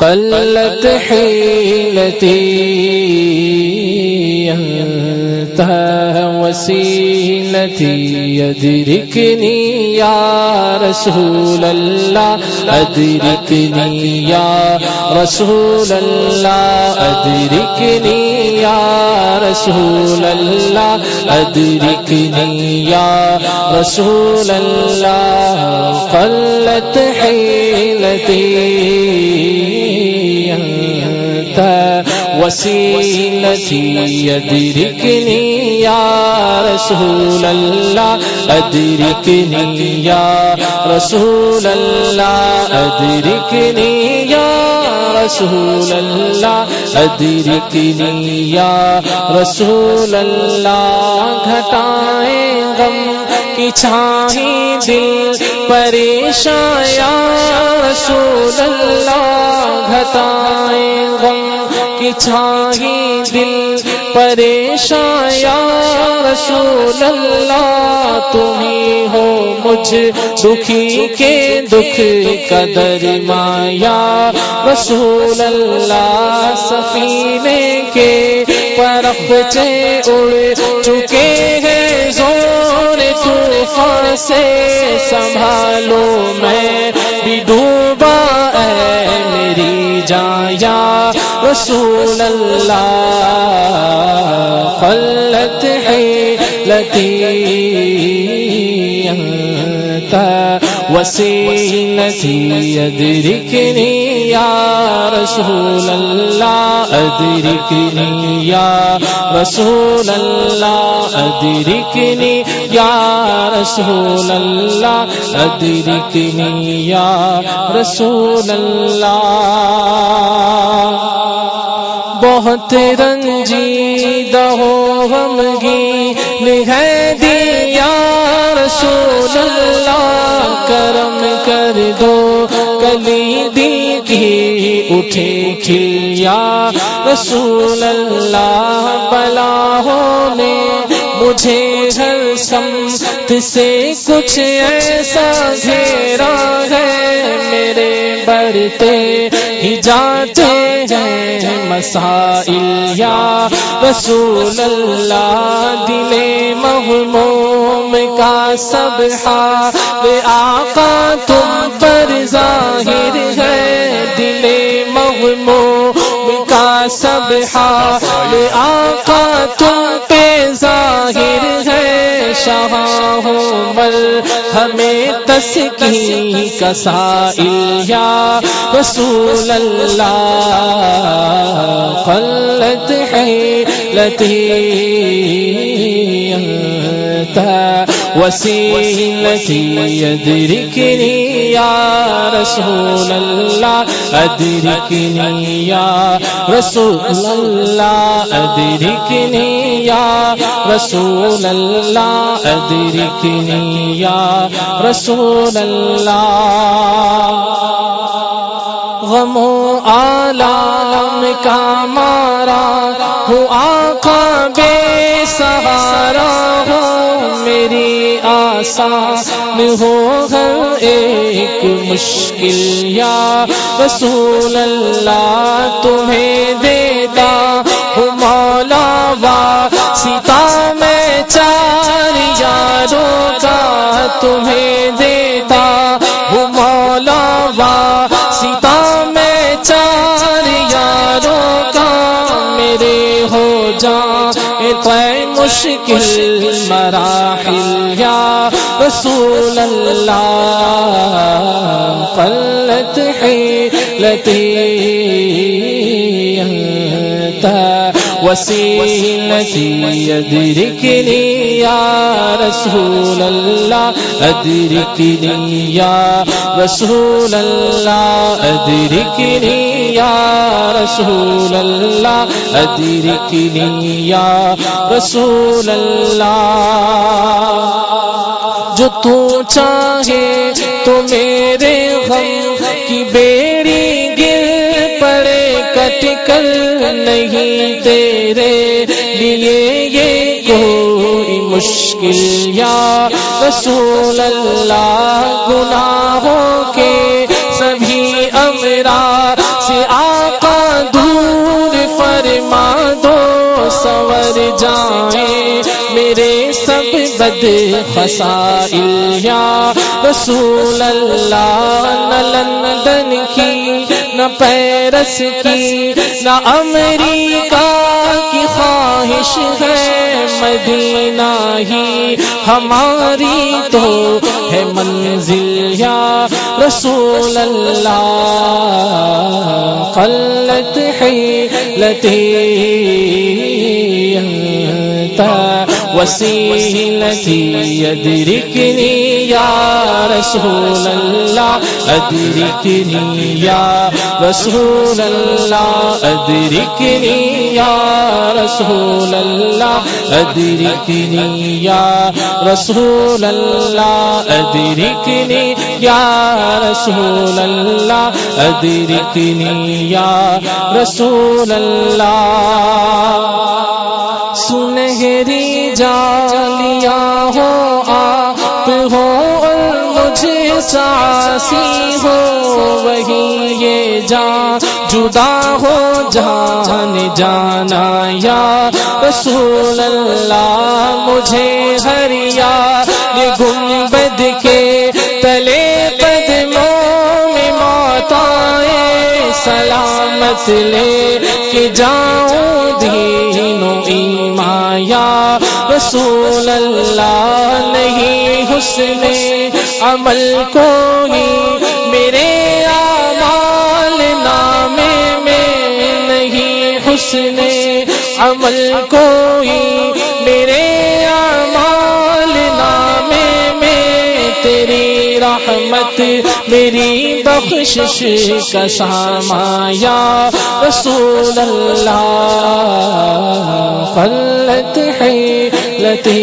قلت حيلتي أنت وسيلتي يدركني يا رسول الله، أدركني يا رسول الله، أدركني يا رسول الله، أدركني يا رسول الله. قلت حيلتي وسیلتی ادرکنی یا رسول اللہ ادرکنی یا رسول اللہ ادرکنی یا رسول اللہ ادرکنی یا رسول اللہ گھٹائیں غم کی چھائی دل پریشان یا رسول اللہ گھٹائیں غم کی چھائی دل پریشان یا رسول اللہ تمہیں ہو مجھ دکھی کے دکھ قدر مایا رسول اللہ سفینے کے پرخ چے اڑ چکے طوفان سے سنبھالو میں بھی ڈوبا ہے میری جان یا رسول اللہ، خلت ہے لتی وسیلتی ادرکنی یا رسول اللہ ادرکنی یا رسول اللہ ادرکنی یا رسول اللہ ادرکنی یا رسول اللہ بہت رنجیدہ ہو غمگی ہے دیا رسول کرم کر دو، کلی دی کی اٹھے کھلیا۔ رسول اللہ بلا ہونے، مجھے ہر سمت سے کچھ ایسا گھیرا ہے۔ میرے بڑھتے ہی جاتے ہیں مسائل یا رسول اللہ، دل محموم کا سب حال آقا تم پر ظاہر ہے۔ دل محموم کا سب حال آقا تم ظاہر ہے شاہ عمر ہمیں تسکی سائل یا رسول اللہ۔ قلت ہے لتی وسیلتی ادرکنی یا رسول اللہ ادرکنی یا رسول اللہ ادرکنی یا رسول اللہ ادرکنی یا رسول اللہ غم و عالم کا مارا ہوں آقا بے سہارا ہو میری آسان ہو ہر ایک مشکل یا رسول اللہ تمہیں دیتا ہوں مولا وا سیتا میں چار یاروں کا تمہیں مشکل مراحل یا رسول اللہ قلت حیلتی وسیلتی ادرکنی یا رسول اللہ ادرکنی یا رسول اللہ ادرکنی یا رسول اللہ ادرکنی یا رسول اللہ جو تو چاہے تو میرے غم کی بیڑی کر نہیں تیرے لیے یہ کوئی مشکل یا رسول اللہ گناہوں کے سبھی امرا سے آقا دور فرما دو سور جائیں میرے سب بد فسائل یا رسول اللہ نلندن کی نہ پیرس کی، نہ امریکہ کی خواہش ہے۔ مدینہ ہی ہماری تو ہے منزل، یا رسول اللہ۔ قلت حیلتی وسیلتی ادرکنی یا رسول اللہ ادرکنی یا رسول اللہ ادرکنی یا رسول اللہ ادرکنی یا رسول اللہ ادرکنی یا رسول اللہ ادرکنی یا رسول اللہ ساسی ہو وہی یہ جان، جدا ہو جان جانا یا رسول اللہ، مجھے ہریا یہ گنبد کے تلے قدموں میں موت آئے سلامت لے کے جاؤں رسول اللہ نہیں، حسن عمل کو ہی میرے آمال نامے میں نہیں، حسن عمل کو رحمت میری بخشش کا سامایا رسول اللہ فلت ہے لتی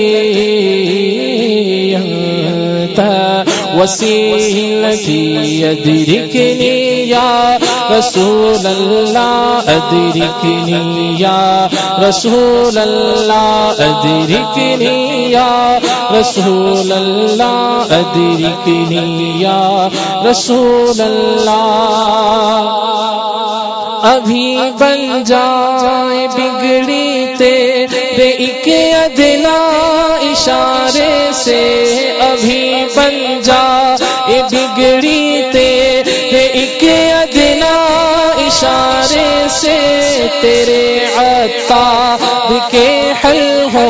وسیلتی ادرکنی یا رسول اللہ ادرکنی یا رسول اللہ ادرکنی یا رسول اللہ ادرکنی یا رسول اللہ ابھی بن جائے بگڑی تیرے ایک ادنا اشارے سے ابھی بن جا بگڑی تیرے ایک ادنا اشارے سے تیرے عطا کے حل ہو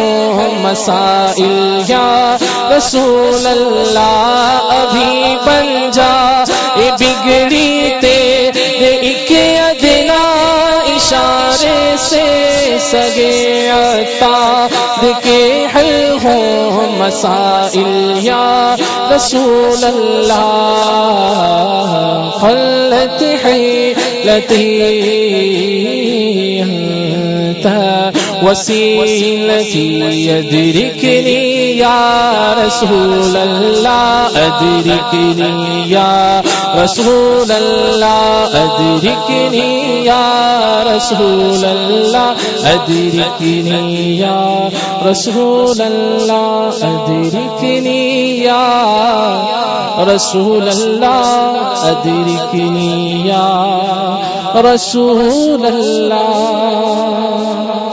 مسائل، یا رسول اللہ ابھی بن جا بگڑی تیرے ایک ادنا اشارے سے سگے عطا کے حل ہو مسائل یا رسول اللہ، خلت ہے لتی وسیلتی ادرکنی یا رسول اللہ، ادرکنی یا رسول اللہ، ادرکنی یا رسول اللہ ادرکنی یا رسول اللہ ادرکنی یا رسول اللہ ادرکنی یا رسول اللہ